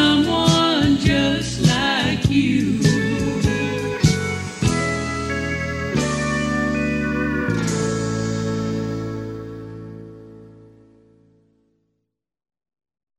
someone